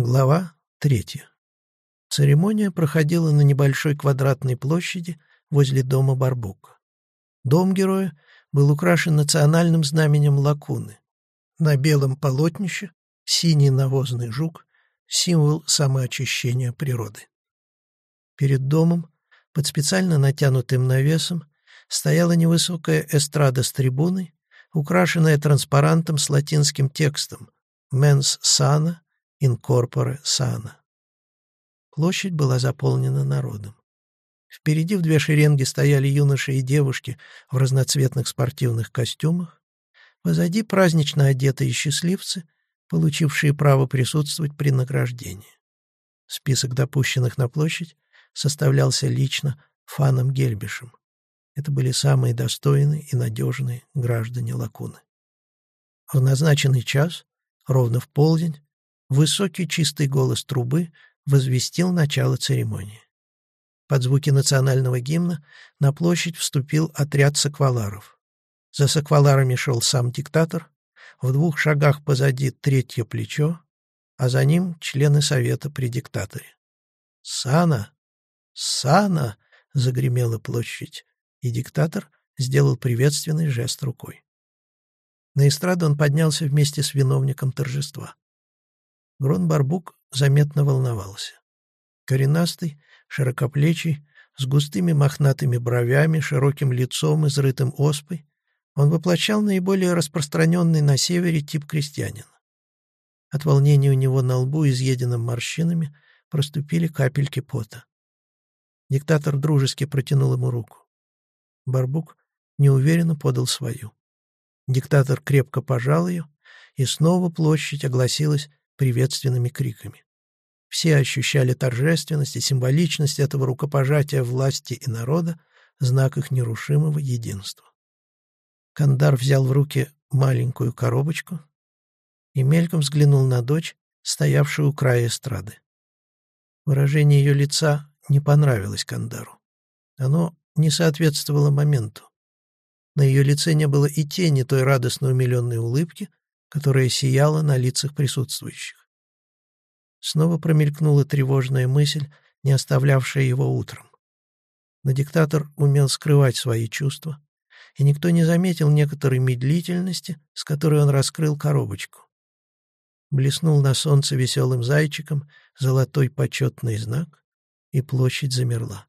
Глава третья. Церемония проходила на небольшой квадратной площади возле дома Барбука. Дом героя был украшен национальным знаменем лакуны. На белом полотнище синий навозный жук — символ самоочищения природы. Перед домом, под специально натянутым навесом, стояла невысокая эстрада с трибуной, украшенная транспарантом с латинским текстом «Mens sana» инкорпоре сана. Площадь была заполнена народом. Впереди в две шеренги стояли юноши и девушки в разноцветных спортивных костюмах, позади празднично одетые счастливцы, получившие право присутствовать при награждении. Список допущенных на площадь составлялся лично Фаном Гельбишем. Это были самые достойные и надежные граждане Лакуны. В назначенный час, ровно в полдень, Высокий чистый голос трубы возвестил начало церемонии. Под звуки национального гимна на площадь вступил отряд сакваларов. За сакваларами шел сам диктатор, в двух шагах позади третье плечо, а за ним члены совета при диктаторе. «Сана! Сана!» — загремела площадь, и диктатор сделал приветственный жест рукой. На эстраду он поднялся вместе с виновником торжества. Грон-Барбук заметно волновался. Коренастый, широкоплечий, с густыми мохнатыми бровями, широким лицом, изрытым оспой, он воплощал наиболее распространенный на севере тип крестьянина. От волнения у него на лбу, изъеденным морщинами, проступили капельки пота. Диктатор дружески протянул ему руку. Барбук неуверенно подал свою. Диктатор крепко пожал ее, и снова площадь огласилась приветственными криками. Все ощущали торжественность и символичность этого рукопожатия власти и народа, знак их нерушимого единства. Кандар взял в руки маленькую коробочку и мельком взглянул на дочь, стоявшую у края эстрады. Выражение ее лица не понравилось Кандару. Оно не соответствовало моменту. На ее лице не было и тени той радостно умиленной улыбки, которая сияла на лицах присутствующих. Снова промелькнула тревожная мысль, не оставлявшая его утром. Но диктатор умел скрывать свои чувства, и никто не заметил некоторой медлительности, с которой он раскрыл коробочку. Блеснул на солнце веселым зайчиком золотой почетный знак, и площадь замерла.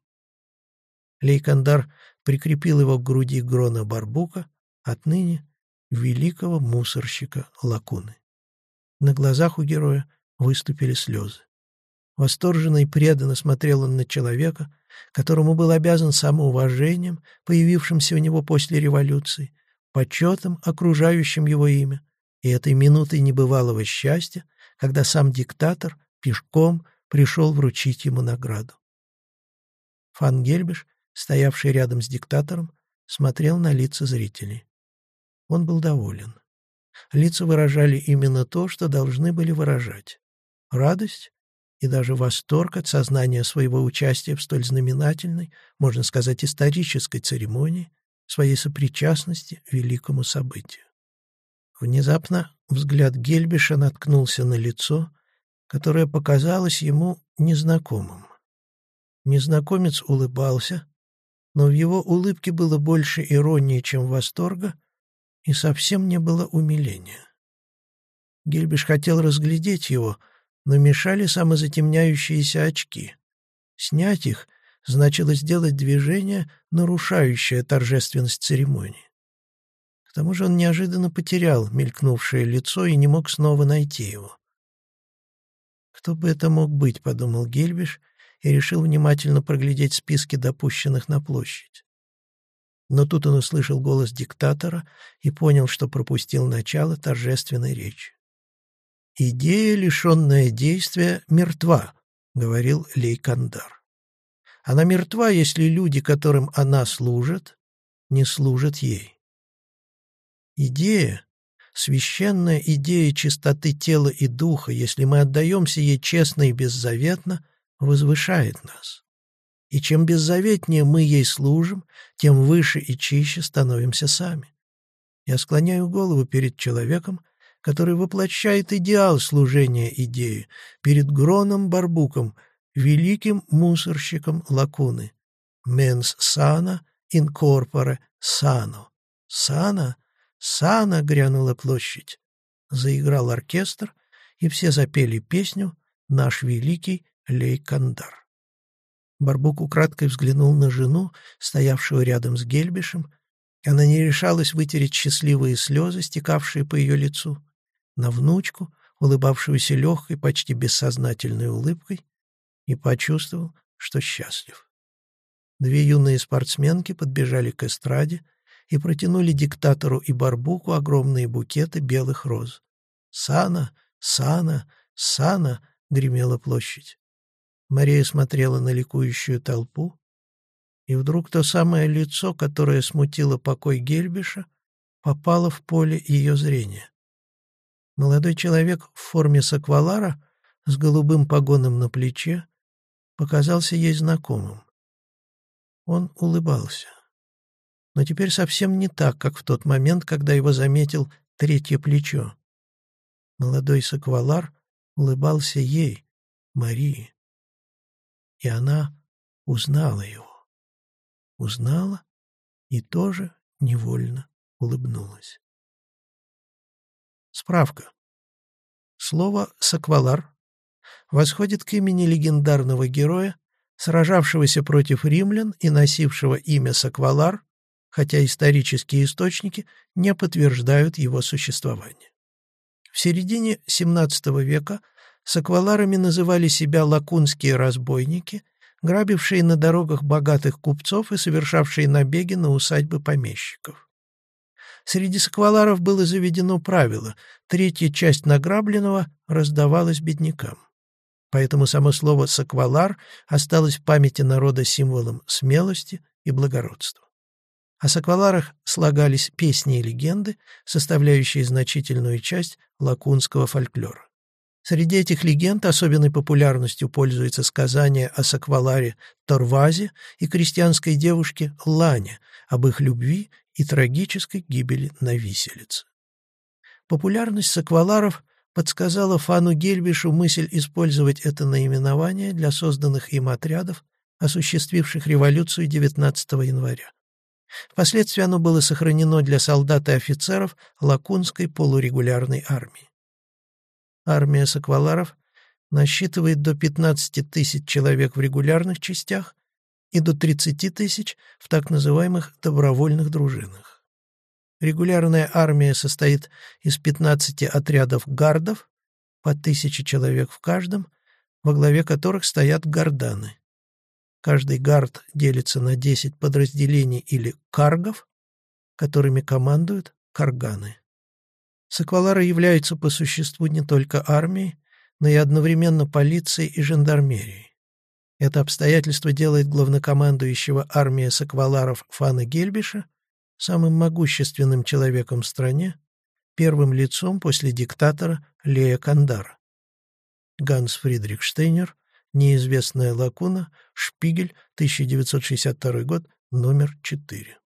Лейкандар прикрепил его к груди Грона Барбука, отныне великого мусорщика Лакуны. На глазах у героя выступили слезы. Восторженно и преданно смотрел он на человека, которому был обязан самоуважением, появившимся у него после революции, почетом, окружающим его имя, и этой минутой небывалого счастья, когда сам диктатор пешком пришел вручить ему награду. Фан Гельбиш, стоявший рядом с диктатором, смотрел на лица зрителей. Он был доволен. Лица выражали именно то, что должны были выражать. Радость и даже восторг от сознания своего участия в столь знаменательной, можно сказать, исторической церемонии, своей сопричастности великому событию. Внезапно взгляд Гельбиша наткнулся на лицо, которое показалось ему незнакомым. Незнакомец улыбался, но в его улыбке было больше иронии, чем восторга, и совсем не было умиления. Гельбиш хотел разглядеть его, но мешали самозатемняющиеся очки. Снять их значило сделать движение, нарушающее торжественность церемонии. К тому же он неожиданно потерял мелькнувшее лицо и не мог снова найти его. «Кто бы это мог быть?» — подумал Гельбиш и решил внимательно проглядеть списки допущенных на площадь. Но тут он услышал голос диктатора и понял, что пропустил начало торжественной речи. «Идея, лишенная действия, мертва», — говорил Лейкандар. «Она мертва, если люди, которым она служит, не служат ей». Идея, священная идея чистоты тела и духа, если мы отдаемся ей честно и беззаветно, возвышает нас. И чем беззаветнее мы ей служим, тем выше и чище становимся сами. Я склоняю голову перед человеком, который воплощает идеал служения идеи перед Гроном Барбуком, великим мусорщиком Лакуны. «Менс сана инкорпоре сано». «Сана? Сана!» — грянула площадь. Заиграл оркестр, и все запели песню «Наш великий Лейкандар». Барбук украдкой взглянул на жену, стоявшую рядом с Гельбишем. Она не решалась вытереть счастливые слезы, стекавшие по ее лицу, на внучку, улыбавшуюся легкой, почти бессознательной улыбкой, и почувствовал, что счастлив. Две юные спортсменки подбежали к эстраде и протянули диктатору и Барбуку огромные букеты белых роз. «Сана! Сана! Сана!» — гремела площадь. Мария смотрела на ликующую толпу, и вдруг то самое лицо, которое смутило покой Гельбиша, попало в поле ее зрения. Молодой человек в форме саквалара с голубым погоном на плече показался ей знакомым. Он улыбался. Но теперь совсем не так, как в тот момент, когда его заметил третье плечо. Молодой саквалар улыбался ей, Марии и она узнала его. Узнала и тоже невольно улыбнулась. Справка. Слово «саквалар» восходит к имени легендарного героя, сражавшегося против римлян и носившего имя Саквалар, хотя исторические источники не подтверждают его существование. В середине XVII века с акваларами называли себя лакунские разбойники, грабившие на дорогах богатых купцов и совершавшие набеги на усадьбы помещиков. Среди сакваларов было заведено правило – третья часть награбленного раздавалась беднякам. Поэтому само слово «саквалар» осталось в памяти народа символом смелости и благородства. О сакваларах слагались песни и легенды, составляющие значительную часть лакунского фольклора. Среди этих легенд особенной популярностью пользуется сказание о Сакваларе Торвазе и крестьянской девушке Лане, об их любви и трагической гибели на виселице. Популярность сакваларов подсказала Фану Гельбишу мысль использовать это наименование для созданных им отрядов, осуществивших революцию 19 января. Впоследствии оно было сохранено для солдат и офицеров Лакунской полурегулярной армии. Армия сакваларов насчитывает до 15 тысяч человек в регулярных частях и до 30 тысяч в так называемых добровольных дружинах. Регулярная армия состоит из 15 отрядов гардов, по тысяче человек в каждом, во главе которых стоят гарданы. Каждый гард делится на 10 подразделений или каргов, которыми командуют карганы. Саквалары являются по существу не только армией, но и одновременно полицией и жандармерией. Это обстоятельство делает главнокомандующего армии сакваларов Фана Гельбиша самым могущественным человеком в стране, первым лицом после диктатора Лея Кандара. Ганс Фридрих Штейнер, «Неизвестная лакуна», Шпигель, 1962 год, номер 4.